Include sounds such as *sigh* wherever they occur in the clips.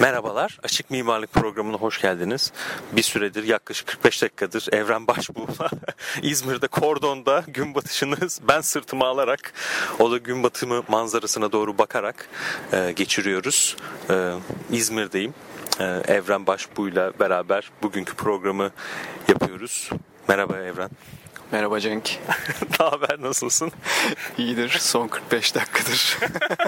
Merhabalar, Açık Mimarlık Programı'na hoş geldiniz. Bir süredir yaklaşık 45 dakikadır Evren Başbuğ'la *laughs* İzmir'de Kordon'da gün batışını *laughs* ben sırtıma alarak o da gün batımı manzarasına doğru bakarak e, geçiriyoruz. E, İzmir'deyim. E, Evren Başbuğ'la beraber bugünkü programı yapıyoruz. Merhaba Evren. Merhaba Cenk. *laughs* ne haber, nasılsın? İyidir, son 45 dakikadır.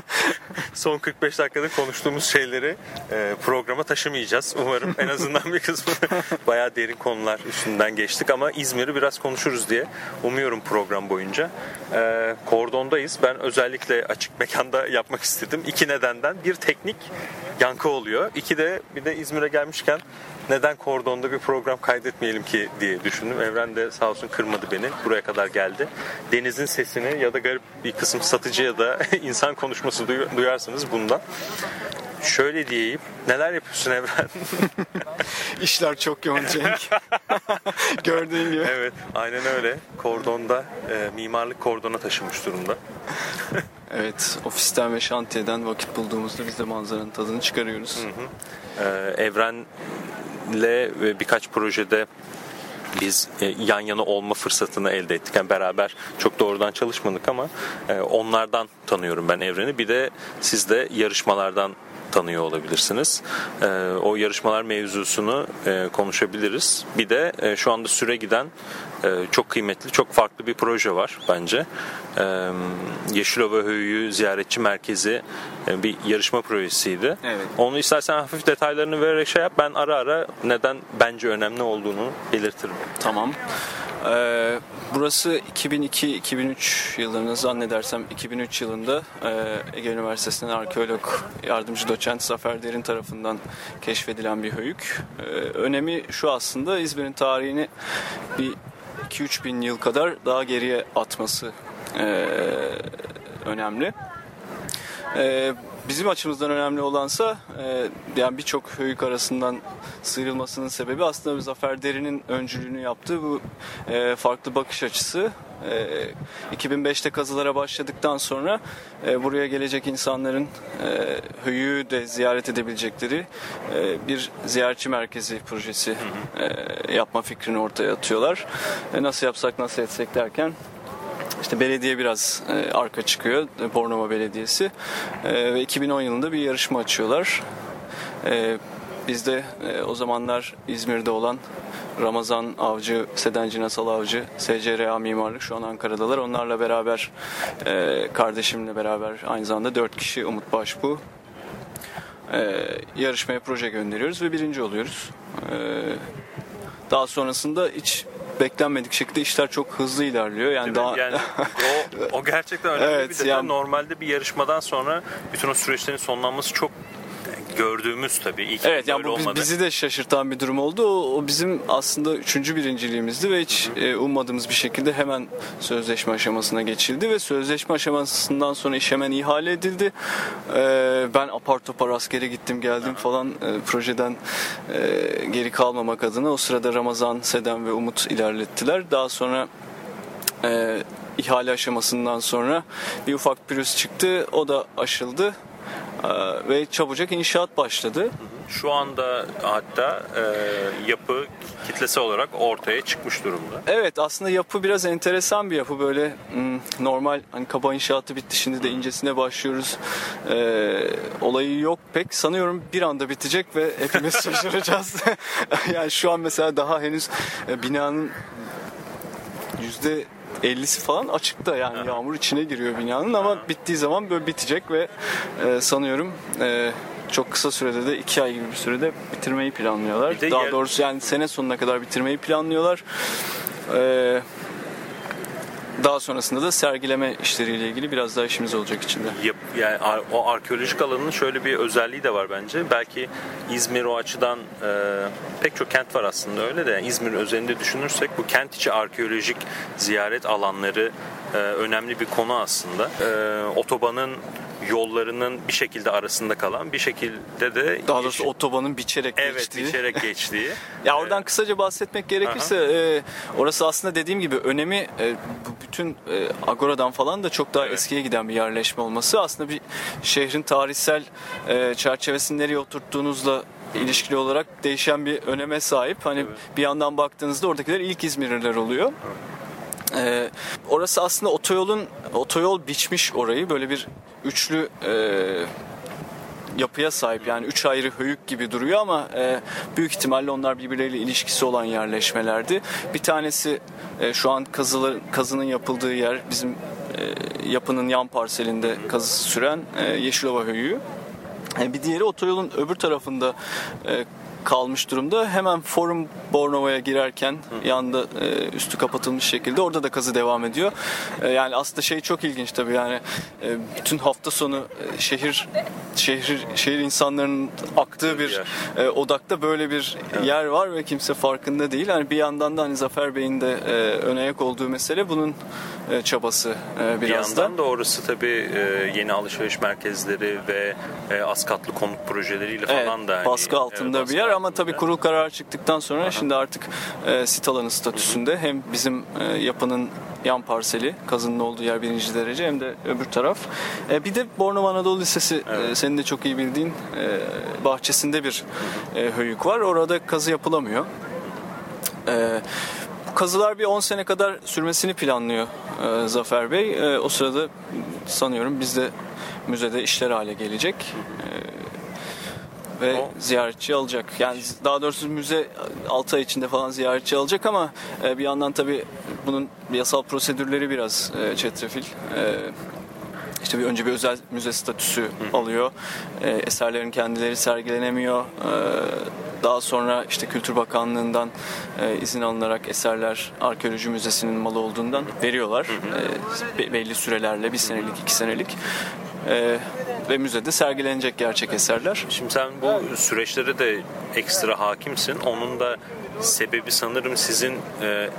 *laughs* son 45 dakikada konuştuğumuz şeyleri e, programa taşımayacağız. Umarım en azından bir kısmı *laughs* bayağı derin konular üstünden geçtik ama İzmir'i biraz konuşuruz diye umuyorum program boyunca. E, kordondayız. Ben özellikle açık mekanda yapmak istedim. İki nedenden. Bir teknik yankı oluyor. İki de bir de İzmir'e gelmişken neden kordonda bir program kaydetmeyelim ki diye düşündüm. Evren de sağ olsun kırmadı beni. Buraya kadar geldi. Denizin sesini ya da garip bir kısım satıcı ya da *laughs* insan konuşması duyarsınız bundan. Şöyle diyeyim. Neler yapıyorsun Evren? *laughs* İşler çok yoğun Cenk. *laughs* Gördüğün gibi. Evet aynen öyle. Kordonda e, mimarlık kordona taşımış durumda. evet ofisten ve şantiyeden vakit bulduğumuzda biz de manzaranın tadını çıkarıyoruz. Hı hı. Ee, Evren'le birkaç projede biz e, yan yana olma fırsatını elde ettik. Yani beraber çok doğrudan çalışmadık ama e, onlardan tanıyorum ben Evren'i. Bir de siz de yarışmalardan tanıyor olabilirsiniz. E, o yarışmalar mevzusunu e, konuşabiliriz. Bir de e, şu anda süre giden e, çok kıymetli, çok farklı bir proje var bence. E, Yeşilova Höyü Ziyaretçi Merkezi e, bir yarışma projesiydi. Evet. Onu istersen hafif detaylarını vererek şey yap. Ben ara ara neden bence önemli olduğunu belirtirim. Tamam. Ee, burası 2002-2003 yıllarını zannedersem 2003 yılında e, Ege Üniversitesi'nin arkeolog yardımcı doçent Zafer Derin tarafından keşfedilen bir höyük. Ee, önemi şu aslında İzmir'in tarihini bir 2-3 bin yıl kadar daha geriye atması e, önemli. E, Bizim açımızdan önemli olansa e, yani birçok höyük arasından sıyrılmasının sebebi aslında Zafer Derin'in öncülüğünü yaptığı bu e, farklı bakış açısı. E, 2005'te kazılara başladıktan sonra e, buraya gelecek insanların e, höyüğü de ziyaret edebilecekleri e, bir ziyaretçi merkezi projesi e, yapma fikrini ortaya atıyorlar. E, nasıl yapsak nasıl etsek derken işte belediye biraz e, arka çıkıyor, Bornova Belediyesi. E, ve 2010 yılında bir yarışma açıyorlar. E, biz de e, o zamanlar İzmir'de olan Ramazan Avcı, Sedenci Nasal Avcı, SCRA Mimarlık şu an Ankara'dalar. Onlarla beraber, e, kardeşimle beraber aynı zamanda dört kişi Umut Başbu. E, yarışmaya proje gönderiyoruz ve birinci oluyoruz. E, daha sonrasında hiç beklenmedik şekilde işler çok hızlı ilerliyor. Yani daha yani o, o gerçekten önemli *laughs* evet, bir detay. Yani... Normalde bir yarışmadan sonra bütün o süreçlerin sonlanması çok gördüğümüz tabii. İlk evet yani bu olmadı. bizi de şaşırtan bir durum oldu. O, o bizim aslında üçüncü birinciliğimizdi ve hiç e, ummadığımız bir şekilde hemen sözleşme aşamasına geçildi ve sözleşme aşamasından sonra iş hemen ihale edildi. E, ben apar topar askere gittim geldim Hı-hı. falan e, projeden e, geri kalmamak adına o sırada Ramazan, Sedem ve Umut ilerlettiler. Daha sonra e, ihale aşamasından sonra bir ufak pürüz çıktı. O da aşıldı ve çabucak inşaat başladı. Şu anda hatta e, yapı kitlesel olarak ortaya çıkmış durumda. Evet aslında yapı biraz enteresan bir yapı böyle hmm, normal hani kaba inşaatı bitti şimdi de incesine başlıyoruz ee, olayı yok pek sanıyorum bir anda bitecek ve hepimiz *laughs* şaşıracağız. *laughs* yani şu an mesela daha henüz e, binanın yüzde 50'si falan açıkta yani Aha. yağmur içine giriyor binanın ama Aha. bittiği zaman böyle bitecek ve e, sanıyorum e, çok kısa sürede de iki ay gibi bir sürede bitirmeyi planlıyorlar. Daha yer... doğrusu yani sene sonuna kadar bitirmeyi planlıyorlar. Ee, daha sonrasında da sergileme işleriyle ilgili biraz daha işimiz olacak içinde. Yap, yani o arkeolojik alanın şöyle bir özelliği de var bence. Belki İzmir o açıdan e, pek çok kent var aslında öyle de yani İzmir özelinde düşünürsek bu kent içi arkeolojik ziyaret alanları e, önemli bir konu aslında. E, otobanın yollarının bir şekilde arasında kalan bir şekilde de daha doğrusu otobanın biçerek evet, geçtiği. Evet biçerek geçtiği. *laughs* ya oradan kısaca bahsetmek gerekirse e, orası aslında dediğim gibi önemi e, bütün e, Agora'dan falan da çok daha Evet. eskiye giden bir yerleşme olması aslında bir şehrin tarihsel e, çerçevesini nereye oturttuğunuzla ilişkili olarak değişen bir öneme sahip. Hani bir yandan baktığınızda oradakiler ilk İzmirliler oluyor. Ee, orası aslında otoyolun otoyol biçmiş orayı böyle bir üçlü e, yapıya sahip yani üç ayrı höyük gibi duruyor ama e, büyük ihtimalle onlar birbirleriyle ilişkisi olan yerleşmelerdi. Bir tanesi e, şu an kazılar, kazının yapıldığı yer bizim e, yapının yan parselinde kazısı süren e, Yeşilova höyüğü. E, Bir diğeri otoyolun öbür tarafında e, kalmış durumda. Hemen Forum Bornova'ya girerken yanında e, üstü kapatılmış şekilde orada da kazı devam ediyor. E, Yani aslında şey çok ilginç tabii yani e, bütün hafta sonu e, şehir şehir şehir insanların aktığı bir e, odakta böyle bir yer var ve kimse farkında değil. Yani bir yandan da hani Zafer Bey'in de e, öne ayak olduğu mesele bunun e, çabası e, Bir biraz da. yandan da orası tabii e, yeni alışveriş merkezleri ve e, az katlı konut projeleriyle falan da hani, baskı altında e, bir baskı yer ama tabii kurul kararı çıktıktan sonra şimdi artık e, sit alanı statüsünde hem bizim e, yapının yan parseli kazının olduğu yer birinci derece hem de öbür taraf. E, bir de Bornova Anadolu Lisesi e, senin de çok iyi bildiğin e, bahçesinde bir e, höyük var. Orada kazı yapılamıyor. E, bu kazılar bir 10 sene kadar sürmesini planlıyor e, Zafer Bey. E, o sırada sanıyorum bizde müzede işler hale gelecek. E, ve O- ziyaretçi alacak. Yani daha doğrusu müze 6 ay içinde falan ziyaretçi alacak ama e, bir yandan tabii bunun yasal prosedürleri biraz e, çetrefil. E, işte bir önce bir özel müze statüsü alıyor. E, eserlerin kendileri sergilenemiyor. E, daha sonra işte Kültür Bakanlığı'ndan e, izin alınarak eserler arkeoloji müzesinin malı olduğundan veriyorlar. E, be- belli sürelerle bir senelik, iki senelik. E, ve müzede sergilenecek gerçek eserler. Şimdi sen bu süreçlere de ekstra hakimsin. Onun da sebebi sanırım sizin e,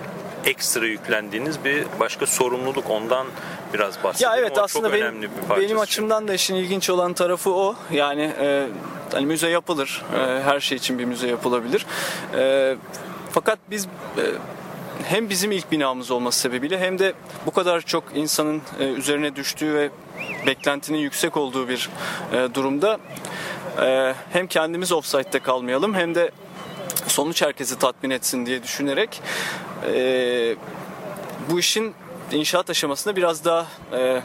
ekstra yüklendiğiniz bir başka sorumluluk. Ondan biraz bahsedelim. Ya evet O aslında benim, benim açımdan da işin ilginç olan tarafı o. Yani e, hani müze yapılır. E, her şey için bir müze yapılabilir. E, fakat biz e, hem bizim ilk binamız olması sebebiyle hem de bu kadar çok insanın e, üzerine düştüğü ve beklentinin yüksek olduğu bir e, durumda. E, hem kendimiz offside'de kalmayalım hem de sonuç herkesi tatmin etsin diye düşünerek e, bu işin inşaat aşamasında biraz daha e,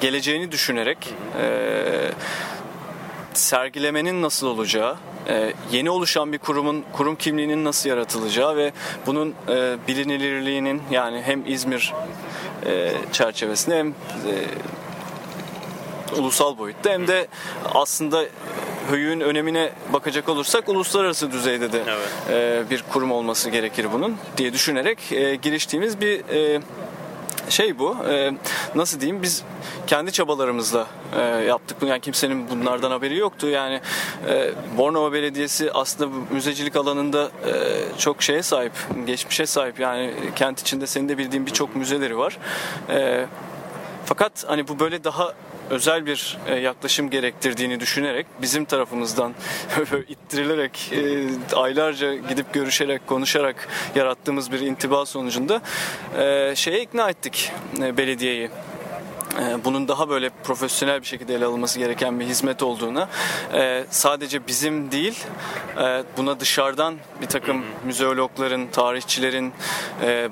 geleceğini düşünerek e, sergilemenin nasıl olacağı, e, yeni oluşan bir kurumun kurum kimliğinin nasıl yaratılacağı ve bunun e, bilinirliğinin yani hem İzmir e, çerçevesinde hem e, ulusal boyutta hem de aslında höyüğün önemine bakacak olursak uluslararası düzeyde de Evet. e, bir kurum olması gerekir bunun diye düşünerek e, giriştiğimiz bir e, şey bu. E, nasıl diyeyim biz kendi çabalarımızla e, yaptık bunu. Yani kimsenin bunlardan haberi yoktu. Yani e, Bornova Belediyesi aslında müzecilik alanında e, çok şeye sahip, geçmişe sahip. Yani kent içinde senin de bildiğin birçok müzeleri var. E, fakat hani bu böyle daha özel bir e, yaklaşım gerektirdiğini düşünerek bizim tarafımızdan *laughs* ittirilerek e, aylarca gidip görüşerek konuşarak yarattığımız bir intiba sonucunda e, şeye ikna ettik belediyeyi. Bunun daha böyle profesyonel bir şekilde ele alınması gereken bir hizmet olduğuna sadece bizim değil buna dışarıdan bir takım müzeologların, tarihçilerin,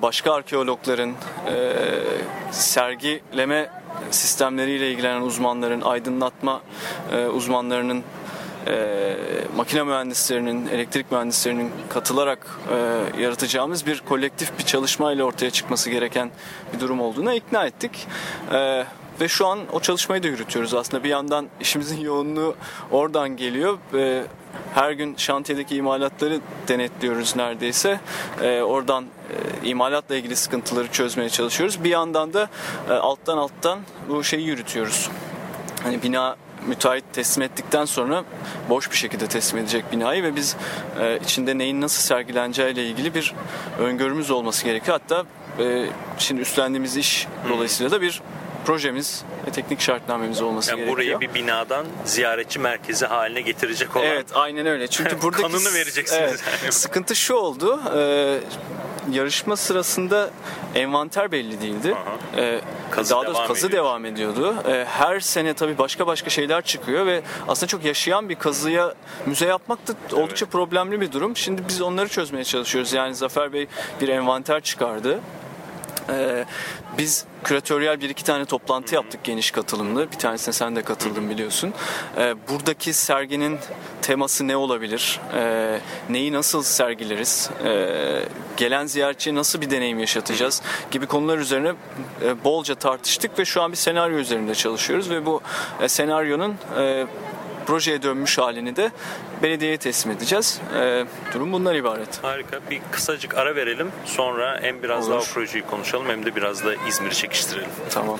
başka arkeologların sergileme sistemleriyle ilgilenen uzmanların, aydınlatma e, uzmanlarının e, makine mühendislerinin, elektrik mühendislerinin katılarak e, yaratacağımız bir kolektif bir çalışmayla ortaya çıkması gereken bir durum olduğuna ikna ettik. E, ve şu an o çalışmayı da yürütüyoruz aslında. Bir yandan işimizin *laughs* yoğunluğu oradan geliyor. Her gün şantiyedeki imalatları denetliyoruz neredeyse. Oradan imalatla ilgili sıkıntıları çözmeye çalışıyoruz. Bir yandan da e, alttan alttan bu şeyi yürütüyoruz. Hani bina müteahhit teslim ettikten sonra boş bir şekilde teslim edecek binayı ve biz e, içinde neyin nasıl sergileneceği ile ilgili bir öngörümüz olması gerekiyor. Hatta e, şimdi üstlendiğimiz iş dolayısıyla da bir projemiz ve teknik şartnamemiz olması Yani gerekiyor. burayı bir binadan ziyaretçi merkezi haline getirecek olan Evet aynen öyle. Çünkü *laughs* buradaki Kanını vereceksiniz Evet, yani. sıkıntı şu oldu. Ee, yarışma sırasında envanter belli değildi. E, Kazı daha doğrusu devam kazı ediyor. devam ediyordu. E, her sene tabii başka başka şeyler çıkıyor ve aslında çok yaşayan bir kazıya müze yapmak da oldukça problemli bir durum. Şimdi biz onları çözmeye çalışıyoruz. Yani Zafer Bey bir envanter çıkardı. Ee, biz küratöryel bir iki tane toplantı yaptık geniş katılımlı. Bir tanesine sen de katıldın biliyorsun. Ee, buradaki serginin teması ne olabilir? Ee, neyi nasıl sergileriz? Ee, gelen ziyaretçiye nasıl bir deneyim yaşatacağız? Gibi konular üzerine e, bolca tartıştık ve şu an bir senaryo üzerinde çalışıyoruz ve bu e, senaryonun e, projeye dönmüş halini de belediyeye teslim edeceğiz. Ee, durum bundan ibaret. Harika. Bir kısacık ara verelim. Sonra hem biraz Olur. daha o projeyi konuşalım hem de biraz da İzmir'i çekiştirelim. Tamam.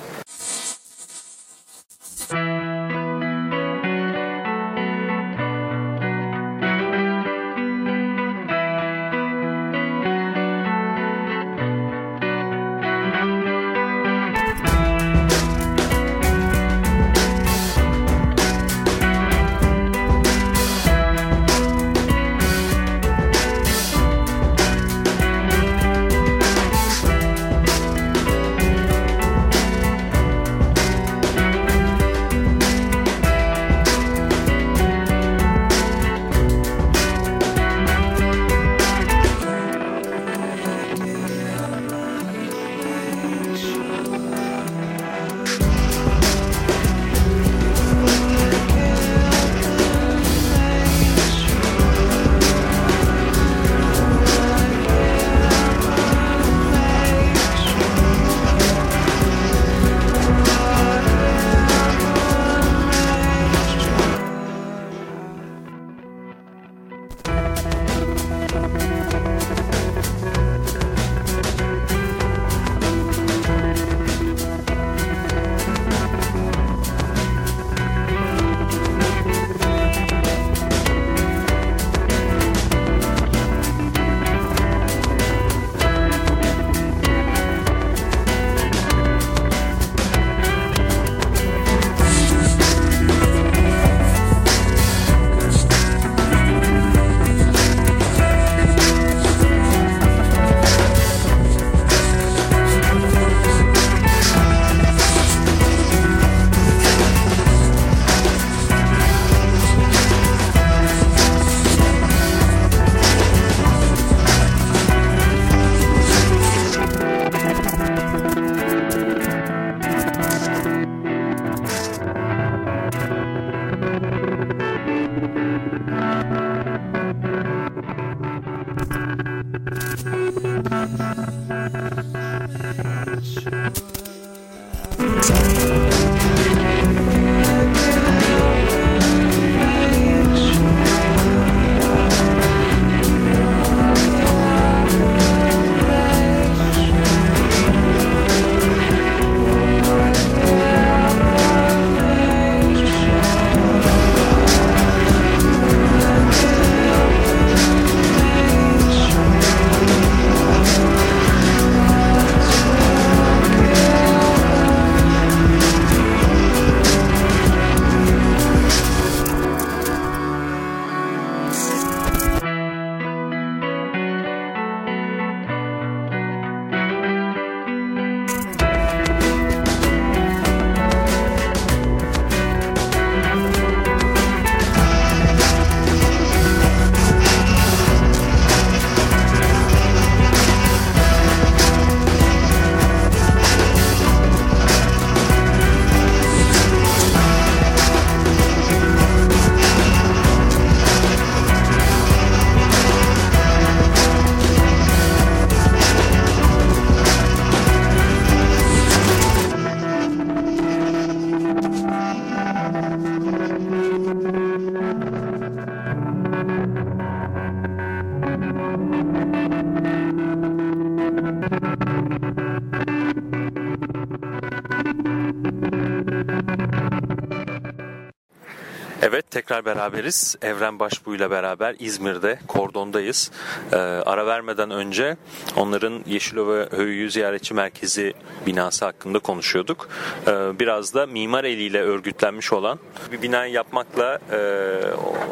Tekrar beraberiz. Evren Başbuğ ile beraber İzmir'de Kordon'dayız. Ee, ara vermeden önce onların Yeşilova Höyüğü Ziyaretçi Merkezi binası hakkında konuşuyorduk. Ee, biraz da mimar eliyle örgütlenmiş olan bir binayı yapmakla e,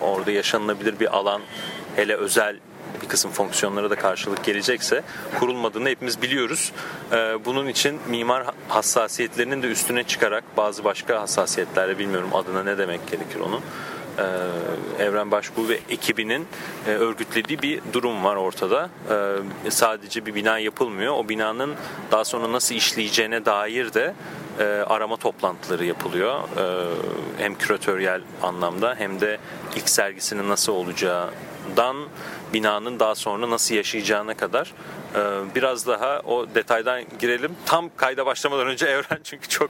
orada yaşanılabilir bir alan hele özel bir kısım fonksiyonlara da karşılık gelecekse kurulmadığını hepimiz biliyoruz. E, bunun için mimar hassasiyetlerinin de üstüne çıkarak bazı başka hassasiyetlerle bilmiyorum adına ne demek gerekir onun Evren Başbuğ ve ekibinin e, örgütlediği bir durum var ortada. E, sadece bir bina yapılmıyor. O binanın daha sonra nasıl işleyeceğine dair de arama toplantıları yapılıyor. Hem küratöryel anlamda hem de ilk sergisinin nasıl olacağından binanın daha sonra nasıl yaşayacağına kadar biraz daha o detaydan girelim. Tam kayda başlamadan önce *laughs* Evren çünkü çok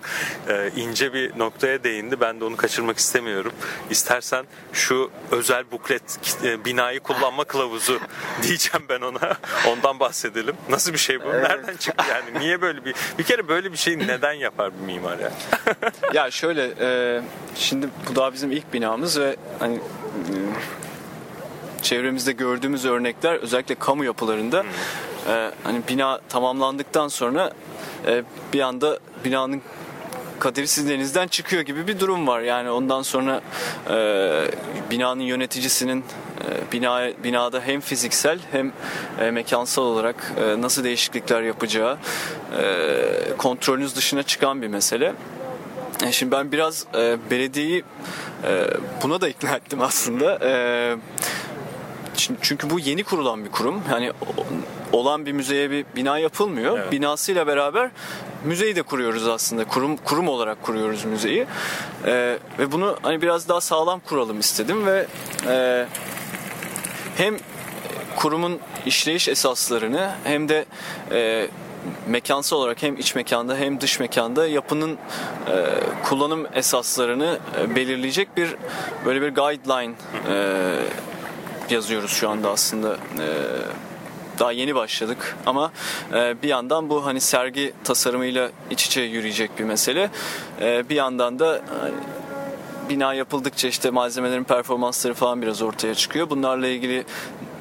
e, ince bir noktaya değindi. Ben de onu kaçırmak istemiyorum. İstersen şu özel buklet e, binayı kullanma kılavuzu *laughs* diyeceğim ben ona. Ondan bahsedelim. Nasıl bir şey bu? Nereden çıktı yani? Niye böyle bir bir kere böyle bir şeyi neden yapar bir mimar ya? ya şöyle e, şimdi bu daha bizim ilk binamız ve hani çevremizde gördüğümüz örnekler özellikle kamu yapılarında hmm e, hani bina tamamlandıktan sonra e, bir anda binanın kaderi sizin elinizden çıkıyor gibi bir durum var. Yani ondan sonra e, binanın yöneticisinin e, bina binada hem fiziksel hem e, mekansal olarak e, nasıl değişiklikler yapacağı e, kontrolünüz dışına çıkan bir mesele. E, şimdi ben biraz e, belediyeyi e, buna da ikna ettim aslında. E, çünkü bu yeni kurulan bir kurum. Yani olan bir müzeye bir bina yapılmıyor. Evet. Binasıyla beraber müzeyi de kuruyoruz aslında. Kurum kurum olarak kuruyoruz müzeyi. Ee, ve bunu hani biraz daha sağlam kuralım istedim ve e, hem kurumun işleyiş esaslarını hem de e, mekansal olarak hem iç mekanda hem dış mekanda yapının e, kullanım esaslarını e, belirleyecek bir böyle bir guideline e, yazıyoruz şu anda aslında. E, daha yeni başladık ama e, bir yandan bu hani sergi tasarımıyla iç içe yürüyecek bir mesele. E, bir yandan da hani, bina yapıldıkça işte malzemelerin performansları falan biraz ortaya çıkıyor. Bunlarla ilgili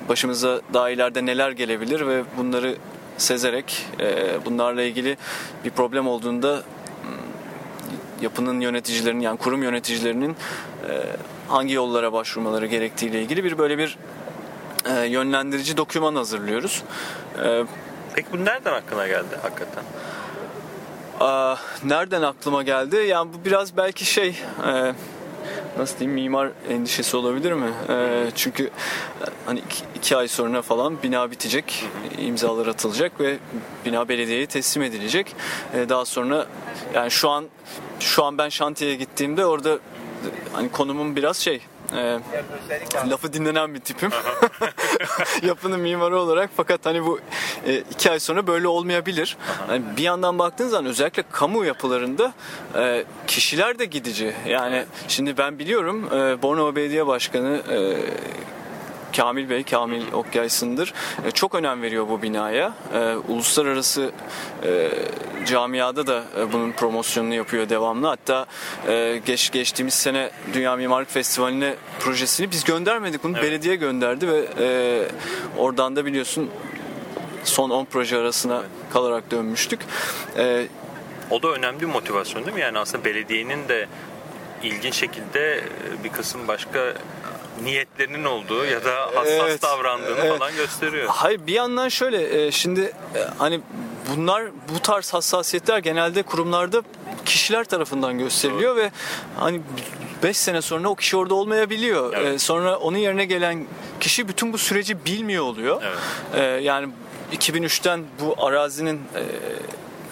başımıza daha ileride neler gelebilir ve bunları sezerek e, bunlarla ilgili bir problem olduğunda hmm, yapının yöneticilerinin yani kurum yöneticilerinin hangi yollara başvurmaları gerektiğiyle ilgili bir böyle bir e, yönlendirici doküman hazırlıyoruz. E, Peki bu nereden aklına geldi hakikaten? A, nereden aklıma geldi? Yani bu biraz belki şey e, nasıl diyeyim mimar endişesi olabilir mi? E, çünkü e, hani iki, iki ay sonra falan bina bitecek, imzalar atılacak ve bina belediyeye teslim edilecek. E, daha sonra yani şu an şu an ben şantiyeye gittiğimde orada hani konumum biraz şey e, lafı dinlenen bir tipim. *laughs* Yapının mimarı olarak fakat hani bu e, iki ay sonra böyle olmayabilir. Yani bir yandan baktığın zaman özellikle kamu yapılarında e, kişiler de gidici. Yani şimdi ben biliyorum e, Bornova Belediye Başkanı e, Kamil Bey, Kamil Okyaysın'dır. E, çok önem veriyor bu binaya. E, uluslararası e, camiada da e, bunun promosyonunu yapıyor devamlı. Hatta e, geç geçtiğimiz sene Dünya Mimarlık Festivali'ne projesini biz göndermedik. Bunu evet. belediye gönderdi ve e, oradan da biliyorsun son 10 proje arasına kalarak dönmüştük. E, o da önemli bir motivasyon değil mi? Yani aslında belediyenin de ilginç şekilde bir kısım başka niyetlerinin olduğu ya da hassas evet, davrandığını evet. falan gösteriyor. Hayır bir yandan şöyle e, şimdi e, hani bunlar bu tarz hassasiyetler genelde kurumlarda kişiler tarafından gösteriliyor Doğru. ve hani 5 sene sonra o kişi orada olmayabiliyor. Evet. Ee, sonra onun yerine gelen kişi bütün bu süreci bilmiyor oluyor. Evet. Ee, yani 2003'ten bu arazinin e,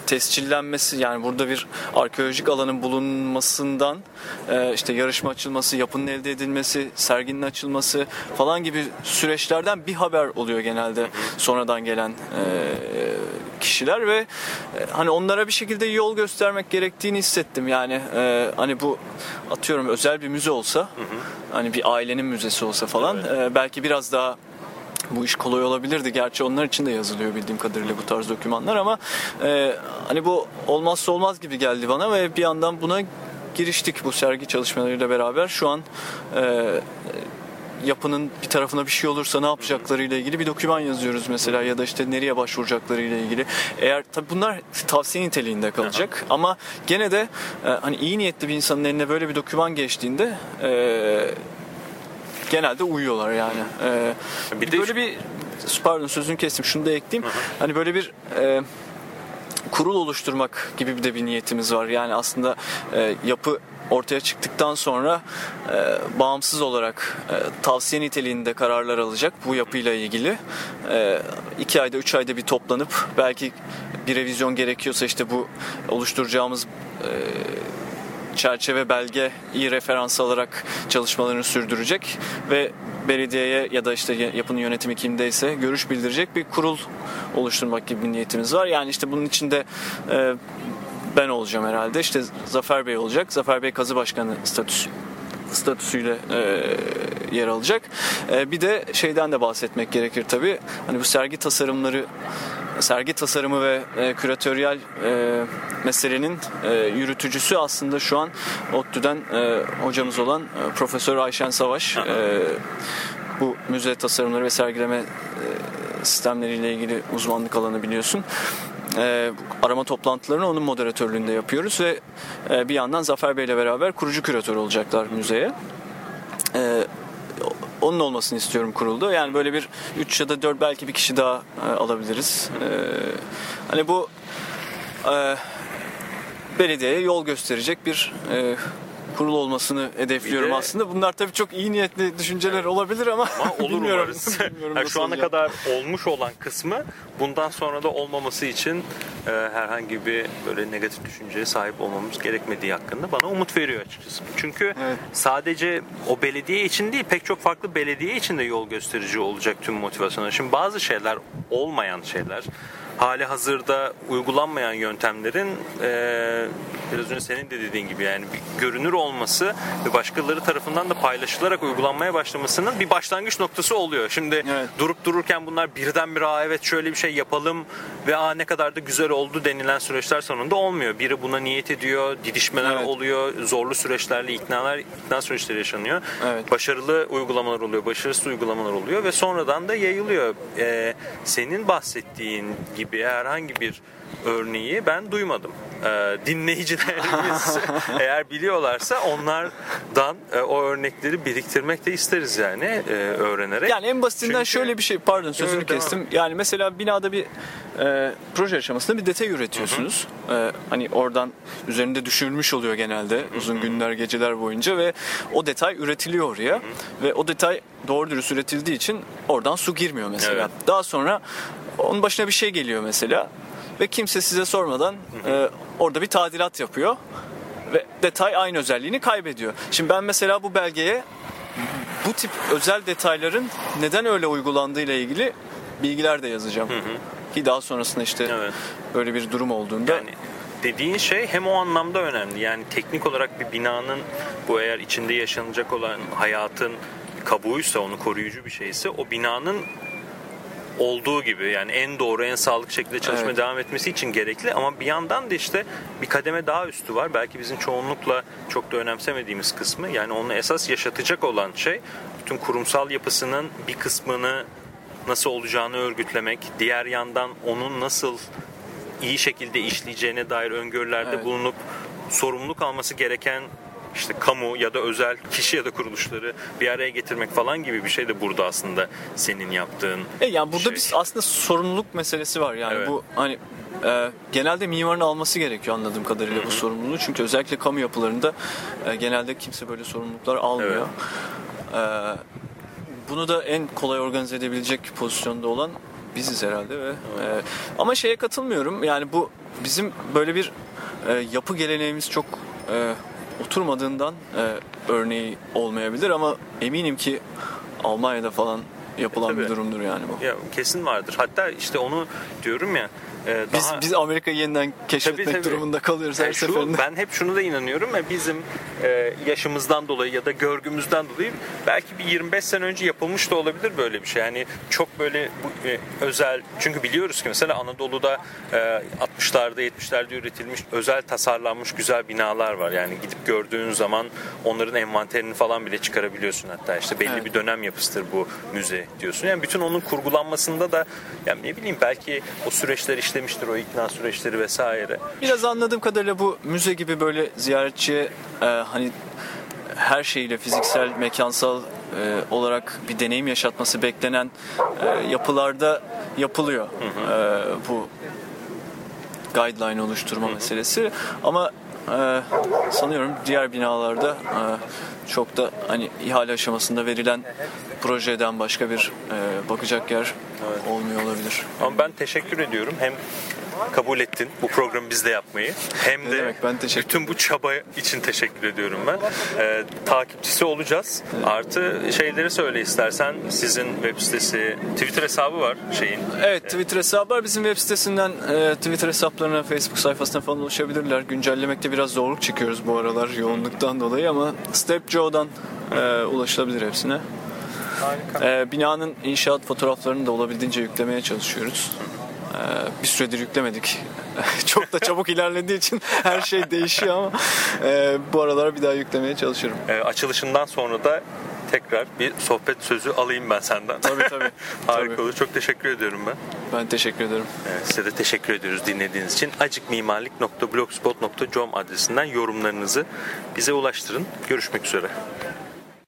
tescillenmesi yani burada bir arkeolojik alanın bulunmasından e, işte yarışma açılması, yapının elde edilmesi, serginin açılması falan gibi süreçlerden bir haber oluyor genelde sonradan gelen e, kişiler ve e, hani onlara bir şekilde yol göstermek gerektiğini hissettim. Yani hani bu atıyorum özel bir müze olsa, hani bir ailenin müzesi olsa falan belki biraz daha bu iş kolay olabilirdi. Gerçi onlar için de yazılıyor bildiğim kadarıyla bu tarz dokümanlar ama e, hani bu olmazsa olmaz gibi geldi bana ve bir yandan buna giriştik bu sergi çalışmalarıyla beraber. Şu an e, yapının bir tarafına bir şey olursa ne yapacaklarıyla ilgili bir doküman yazıyoruz mesela ya da işte nereye başvuracaklarıyla ilgili. Eğer tabi bunlar tavsiye niteliğinde kalacak Aha. ama gene de e, hani iyi niyetli bir insanın eline böyle bir doküman geçtiğinde e, genelde uyuyorlar yani. E, Bir de böyle bir pardon sözünü kestim şunu da ekleyeyim. Hani böyle bir e, kurul oluşturmak gibi bir de bir niyetimiz var. Yani aslında e, yapı ortaya çıktıktan sonra e, bağımsız olarak e, tavsiye niteliğinde kararlar alacak bu yapıyla ilgili. E, iki ayda, üç ayda bir toplanıp belki bir revizyon gerekiyorsa işte bu oluşturacağımız e, çerçeve belge iyi referans alarak çalışmalarını sürdürecek ve belediyeye ya da işte yapının yönetimi kimdeyse görüş bildirecek bir kurul oluşturmak gibi bir niyetimiz var. Yani işte bunun içinde e, ben olacağım herhalde. İşte Zafer Bey olacak. Zafer Bey kazı başkanı statüsü statüsüyle e, yer alacak. E, bir de şeyden de bahsetmek gerekir tabii. Hani bu sergi tasarımları sergi tasarımı ve e, küratöryel e, meselenin e, yürütücüsü aslında şu an ODTÜ'den e, hocamız olan e, Profesör Ayşen Savaş. E, bu müze tasarımları ve sergileme e, sistemleriyle ilgili uzmanlık alanı biliyorsun. E, arama toplantılarını onun moderatörlüğünde yapıyoruz ve e, bir yandan Zafer Bey ile beraber kurucu küratör olacaklar müzeye. E, onun olmasını istiyorum kurulda. Yani böyle bir 3 ya da 4 belki bir kişi daha e, alabiliriz. E, hani bu e, belediyeye yol gösterecek bir e, kurul olmasını hedefliyorum de- aslında. Bunlar tabii çok iyi niyetli düşünceler olabilir ama, Ama *laughs* olur bilmiyorum. umarız. *laughs* *laughs* Bilmiyorum Yani şu ana olacak. kadar olmuş olan kısmı bundan sonra da olmaması için e, herhangi bir böyle negatif düşünceye sahip olmamız gerekmediği hakkında bana umut veriyor açıkçası. Çünkü Evet. sadece o belediye için değil pek çok farklı belediye için de yol gösterici olacak tüm motivasyonlar. Şimdi bazı şeyler olmayan şeyler hali hazırda uygulanmayan yöntemlerin e, biraz önce senin de dediğin gibi yani görünür olması ve başkaları tarafından da paylaşılarak uygulanmaya başlamasının bir başlangıç noktası oluyor. Şimdi Evet. durup dururken bunlar birdenbire "Aa, evet şöyle bir şey yapalım ve aa ne kadar da güzel oldu denilen süreçler sonunda olmuyor. Biri buna niyet ediyor, didişmeler Evet. oluyor, zorlu süreçlerle iknalar, ikna süreçleri yaşanıyor. Evet. Başarılı uygulamalar oluyor, başarısız uygulamalar oluyor ve sonradan da yayılıyor. Ee, senin bahsettiğin gibi herhangi bir örneği ben duymadım. Ee, dinleyicilerimiz *laughs* *laughs* eğer biliyorlarsa onlardan e, o örnekleri biriktirmek de isteriz yani e, öğrenerek. Yani en basitinden Çünkü- şöyle bir şey pardon sözünü Evet, kestim. Yani mesela binada bir e, proje aşamasında bir detay üretiyorsunuz. E, hani oradan üzerinde düşürülmüş oluyor genelde uzun günler geceler boyunca ve o detay üretiliyor oraya ve o detay doğru dürüst üretildiği için oradan su girmiyor mesela. Evet. Daha sonra onun başına bir şey geliyor mesela ve kimse size sormadan e, orada bir tadilat yapıyor ve detay aynı özelliğini kaybediyor. Şimdi ben mesela bu belgeye bu tip özel detayların neden öyle uygulandığı ile ilgili bilgiler de yazacağım. Ki daha sonrasında işte Evet. böyle bir durum olduğunda Yani dediğin şey hem o anlamda önemli. Yani teknik olarak bir binanın bu eğer içinde yaşanacak olan hayatın kabuğuysa, onu koruyucu bir şeyse o binanın olduğu gibi yani en doğru en sağlıklı şekilde çalışmaya Evet. devam etmesi için gerekli ama bir yandan da işte bir kademe daha üstü var. Belki bizim çoğunlukla çok da önemsemediğimiz kısmı yani onu esas yaşatacak olan şey bütün kurumsal yapısının bir kısmını nasıl olacağını örgütlemek, diğer yandan onun nasıl iyi şekilde işleyeceğine dair öngörülerde Evet. bulunup sorumluluk alması gereken işte kamu ya da özel kişi ya da kuruluşları bir araya getirmek falan gibi bir şey de burada aslında senin yaptığın. E yani burada şey. bir aslında sorumluluk meselesi var yani Evet. bu hani e, genelde mimarın alması gerekiyor anladığım kadarıyla bu sorumluluğu çünkü özellikle kamu yapılarında e, genelde kimse böyle sorumluluklar almıyor. E, bunu da en kolay organize edebilecek pozisyonda olan biziz herhalde ve e, ama şeye katılmıyorum yani bu bizim böyle bir e, yapı geleneğimiz çok e, oturmadığından e, örneği olmayabilir ama eminim ki Almanya'da falan yapılan bir tabii. durumdur yani bu. Ya kesin vardır. Hatta işte onu diyorum ya. e, Biz daha- biz Amerika'yı yeniden keşfetmek Tabii, tabii. durumunda kalıyoruz her Yani şu, seferinde. ben hep şunu da inanıyorum ya bizim e, yaşımızdan dolayı ya da görgümüzden dolayı belki bir 25 sene önce yapılmış da olabilir böyle bir şey. Yani çok böyle bu, e, özel çünkü biliyoruz ki mesela Anadolu'da e, 60'larda 70'lerde üretilmiş özel tasarlanmış güzel binalar var. Yani gidip gördüğün zaman onların envanterini falan bile çıkarabiliyorsun hatta işte belli Evet. bir dönem yapısıdır bu müze diyorsun. Yani bütün onun kurgulanmasında da yani ne bileyim belki o süreçler işlemiştir o ikna süreçleri vesaire. Biraz anladığım kadarıyla bu müze gibi böyle ziyaretçiye e, hani her şeyiyle fiziksel, mekansal olarak bir deneyim yaşatması beklenen e, yapılarda yapılıyor e, bu guideline oluşturma meselesi. Ama e, sanıyorum diğer binalarda e, çok da hani ihale aşamasında verilen projeden başka bir e, bakacak yer olmuyor olabilir. Ama ben teşekkür ediyorum. Hem kabul ettin bu programı bizde yapmayı. Hem de demek, ben teşekkür- bütün bu çaba için teşekkür ediyorum ben. Ee, takipçisi olacağız. Artı şeyleri söyle istersen. Sizin web sitesi, Twitter hesabı var şeyin. Evet Twitter hesabı var. Bizim web sitesinden e, Twitter hesaplarına, Facebook sayfasına falan ulaşabilirler. Güncellemekte biraz zorluk çekiyoruz bu aralar yoğunluktan dolayı ama Step Joe'dan e, ulaşılabilir hepsine. Harika. E, binanın inşaat fotoğraflarını da olabildiğince yüklemeye çalışıyoruz. E, bir süredir yüklemedik. *laughs* Çok da çabuk ilerlediği için her şey değişiyor ama e, bu aralar bir daha yüklemeye çalışıyorum. Ee, açılışından sonra da tekrar bir sohbet sözü alayım ben senden. Tabii tabii. *laughs* Harika Tabii. olur. Çok teşekkür ediyorum ben. Ben teşekkür ederim. Evet, size de teşekkür ediyoruz dinlediğiniz için. acikmimarlik.blogspot.com adresinden yorumlarınızı bize ulaştırın. Görüşmek üzere.